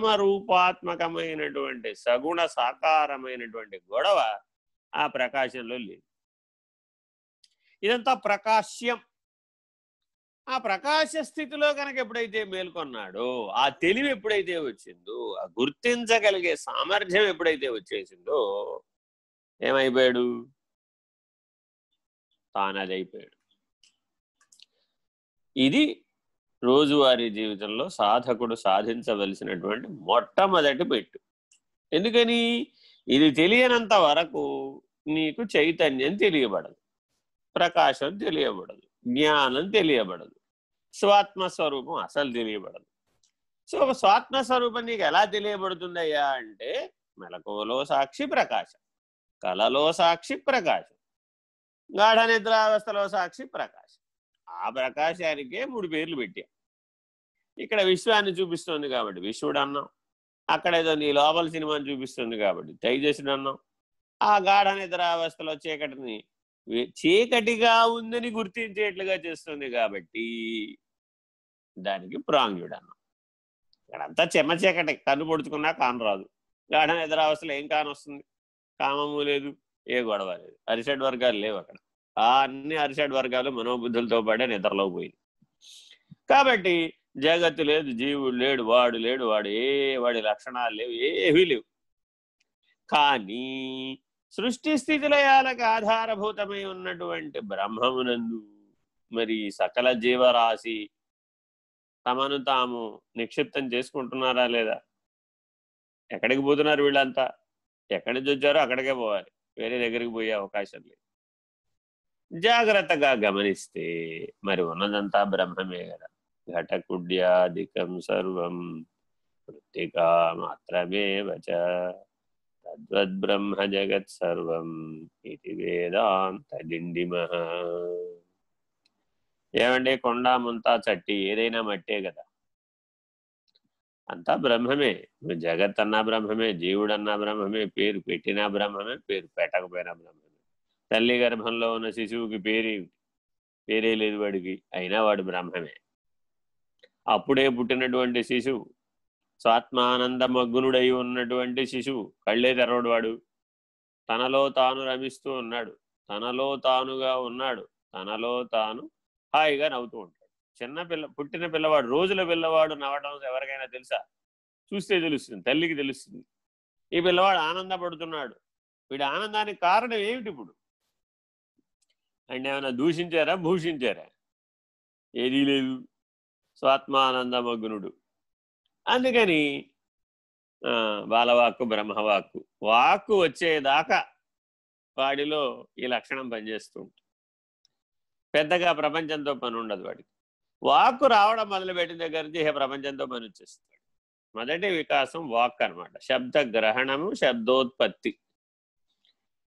నామరూపాత్మకమైనటువంటి సగుణ సాకారమైనటువంటి గొడవ ఆ ప్రకాశంలో లేదు. ఇదంతా ప్రకాశ్యం. ఆ ప్రకాశ స్థితిలో కనుక ఎప్పుడైతే మేల్కొన్నాడో ఆ తెలివి ఎప్పుడైతే వచ్చిందో ఆ గుర్తించగలిగే సామర్థ్యం ఎప్పుడైతే వచ్చేసిందో ఏమైపోయాడు? తానదైపోయాడు. ఇది రోజువారీ జీవితంలో సాధకుడు సాధించవలసినటువంటి మొట్టమొదటి పెట్టు ఎందుకని? ఇది తెలియనంత వరకు నీకు చైతన్యం తెలియబడదు. ప్రకాశం తెలియబడదు. జ్ఞానం తెలియబడదు. స్వాత్మస్వరూపం అసలు తెలియబడదు. సో స్వాత్మస్వరూపం నీకు ఎలా తెలియబడుతుందయ్యా అంటే మెలకువలో సాక్షి ప్రకాశం కలలో సాక్షి ప్రకాశం గాఢ నిద్రావస్థలో సాక్షి ప్రకాశం. ఆ ప్రకాశానికే మూడు పేర్లు పెట్టా. ఇక్కడ విశ్వాన్ని చూపిస్తుంది కాబట్టి విశ్వడు అన్నాం. అక్కడ ఏదో నీ లోపల సినిమాని చూపిస్తుంది కాబట్టి తైజసుడు అన్నాం. ఆ గాఢ నిద్రావస్థలో చీకటిని చీకటిగా ఉందని గుర్తించేట్లుగా చేస్తుంది కాబట్టి దానికి ప్రాంగ్యుడు అన్నాం. ఇక్కడంతా చెమ్మ చీకటి కన్ను పొడుచుకున్నా కానరాదు గాఢ నిద్రావస్థలో ఏం కానొస్తుంది? కామము లేదు ఏ గొడవ లేదు. అరిసెడ్ వర్గాలు లేవు అక్కడ. ఆ అన్ని అరిసెడ్ వర్గాలు మనోబుద్ధులతో పాటే నిద్రలో పోయింది. కాబట్టి జగత్తు లేదు జీవుడు లేడు వాడు లేడు వాడు ఏ వాడి లక్షణాలు లేవు ఏవీ లేవు. కానీ సృష్టి స్థితిలయాలకు ఆధారభూతమై ఉన్నటువంటి బ్రహ్మమునందు మరి సకల జీవరాశి తమను తాము నిక్షిప్తం చేసుకుంటున్నారా లేదా? ఎక్కడికి పోతున్నారు వీళ్ళంతా? ఎక్కడి నుంచి వచ్చారో అక్కడికే పోవాలి. వేరే దగ్గరికి పోయే అవకాశం లేదు. జాగ్రత్తగా గమనిస్తే మరి ఉన్నదంతా బ్రహ్మమే కదా. ఘటకుడ్యాధికం సర్వం మృతికా మాత్రమే వచ. తద్వద్బ్రహ్మ జగత్ సర్వం ఇది వేదాంత దిండిమ ఏమండి? కొండ ముంతా చట్టి ఏదైనా మట్టే కదా. అంతా బ్రహ్మమే. జగత్ అన్నా బ్రహ్మమే జీవుడన్నా బ్రహ్మమే పేరు పెట్టినా బ్రహ్మమే పేరు పెట్టకపోయినా బ్రహ్మమే. తల్లి గర్భంలో ఉన్న శిశువుకి పేరే పేరే లేదు వాడికి. అయినా వాడు బ్రహ్మమే అప్పుడే పుట్టినటువంటి శిశువు స్వాత్మానందమగ్నుడై ఉన్నటువంటి శిశువు కళ్ళే తెరవడు వాడు. తనలో తాను రమిస్తూ ఉన్నాడు. తనలో తానుగా ఉన్నాడు. తనలో తాను హాయిగా నవ్వుతూ ఉంటాడు. చిన్న పిల్ల పుట్టిన పిల్లవాడు రోజుల పిల్లవాడు నవ్వడం ఎవరికైనా తెలుసా? చూస్తే తెలుస్తుంది తల్లికి తెలుస్తుంది. ఈ పిల్లవాడు ఆనందపడుతున్నాడు. వీడి ఆనందానికి కారణం ఏమిటి ఇప్పుడు? అంటే ఏమైనా దూషించారా? భూషించారా? ఏదీ లేదు. స్వాత్మానందమగ్నుడు. అందుకని బాలవాక్కు బ్రహ్మవాక్కు. వాక్కు వచ్చేదాకా వాడిలో ఈ లక్షణం పనిచేస్తూ ఉంటుంది. పెద్దగా ప్రపంచంతో పని ఉండదు వాడికి. వాక్కు రావడం మొదలుపెట్టిన దగ్గర నుంచి ప్రపంచంతో పని వచ్చేస్తాడు. మొదటి వికాసం వాక్ అనమాట శబ్ద గ్రహణము శబ్దోత్పత్తి.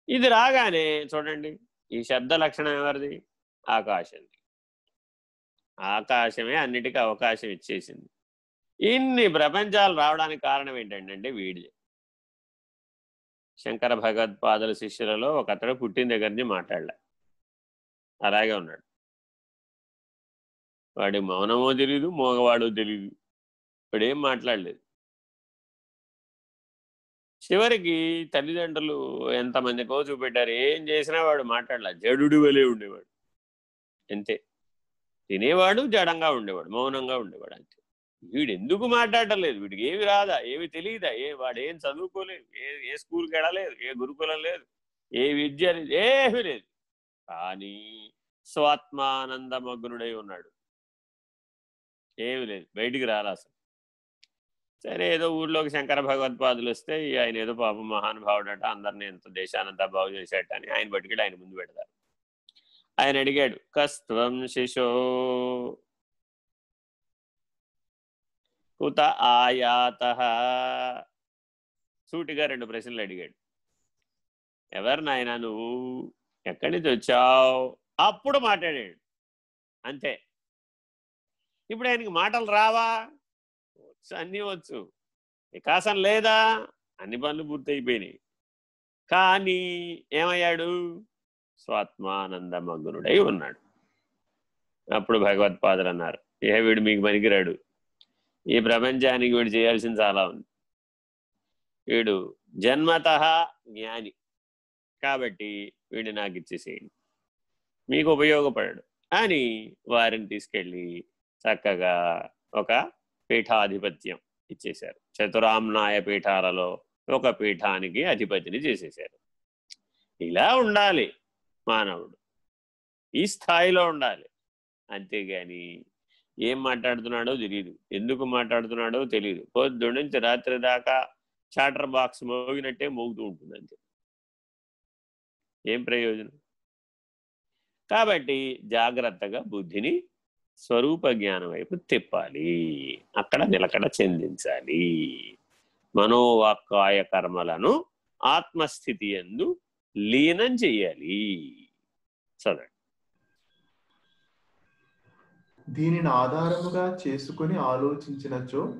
ఇది రాగానే చూడండి ఈ శబ్ద లక్షణం ఎవరిది? ఆకాశంది. ఆకాశమే అన్నిటికీ అవకాశం ఇచ్చేసింది. ఇన్ని ప్రపంచాలు రావడానికి కారణం ఏంటంటే వీడిది శంకర భగవత్పాదుల శిష్యులలో ఒక అతడు పుట్టిన దగ్గర నుంచి మాట్లాడలే. అలాగే ఉన్నాడు. వాడి మౌనమో తెలీదు మోగవాడో తెలీదు. వాడేం మాట్లాడలేదు. చివరికి తల్లిదండ్రులు ఎంతమందికో చూపెట్టారు. ఏం చేసినా వాడు మాట్లాడలే. జడుడు వలే ఉండేవాడు. అంతే. తినేవాడు జడంగా ఉండేవాడు మౌనంగా ఉండేవాడు అంతే. వీడు ఎందుకు మాట్లాడటం లేదు వీడికి ఏమి రాదా? ఏమి తెలియదా? ఏ వాడు ఏం చదువుకోలేదు? ఏ ఏ స్కూల్కి వెళ్ళలేదు? ఏ గురుకులం లేదు? ఏ విద్య ఏమీ లేదు. కానీ స్వాత్మానందమగ్నుడై ఉన్నాడు. ఏమి లేదు. బయటికి రాలా అసలు. సరే ఏదో ఊర్లోకి శంకర భగవత్పాదులు వస్తే ఆయన ఏదో పాపం మహానుభావుడట అందరిని ఎంత దేశానంతా బాగు చేసేట అని ఆయన బట్టుకెళ్ళి ఆయన ముందు పెడతారు. ఆయన అడిగాడు కస్త్వం శిశో కుత ఆయాత? సూటిగా రెండు ప్రశ్నలు అడిగాడు. ఎవరు నాయన నువ్వు? ఎక్కడి నుంచి వచ్చావు? అప్పుడు మాట్లాడాడు. అంతే. ఇప్పుడు ఆయనకి మాటలు రావా? వచ్చు అన్నీ వచ్చు. వికాసం లేదా? అన్ని పనులు పూర్తయిపోయినాయి. కానీ ఏమయ్యాడు? స్వాత్మానందమగ్నుడై ఉన్నాడు. అప్పుడు భగవత్పాదులు అన్నారు ఏ వీడు మీకు పనికిరాడు. ఈ ప్రపంచానికి వీడు చేయాల్సింది చాలా ఉంది. వీడు జన్మత జ్ఞాని. కాబట్టి వీడిని నాకు ఇచ్చేసేయండి. మీకు ఉపయోగపడడు. అని వారిని తీసుకెళ్ళి చక్కగా ఒక పీఠాధిపత్యం ఇచ్చేశారు. చతురామ్నాయ పీఠాలలో ఒక పీఠానికి అధిపతిని చేసేశారు. ఇలా ఉండాలి మానవుడు. ఈ స్థాయిలో ఉండాలి. అంతేగాని ఏం మాట్లాడుతున్నాడో తెలియదు ఎందుకు మాట్లాడుతున్నాడో తెలియదు పొద్దు నుంచి రాత్రి దాకా చాటర్ బాక్స్ మోగినట్టే మోగుతూ ఉంటుంది అంతే. ఏం ప్రయోజనం? కాబట్టి జాగ్రత్తగా బుద్ధిని స్వరూప జ్ఞానం వైపు తిప్పాలి. అక్కడ నిలకడ చెందించాలి. మనోవాక్కాయ కర్మలను ఆత్మస్థితి ఎందు లీనం చెయ్యాలి. చదవండి. దీనిని ఆధారముగా చేసుకుని ఆలోచించినచో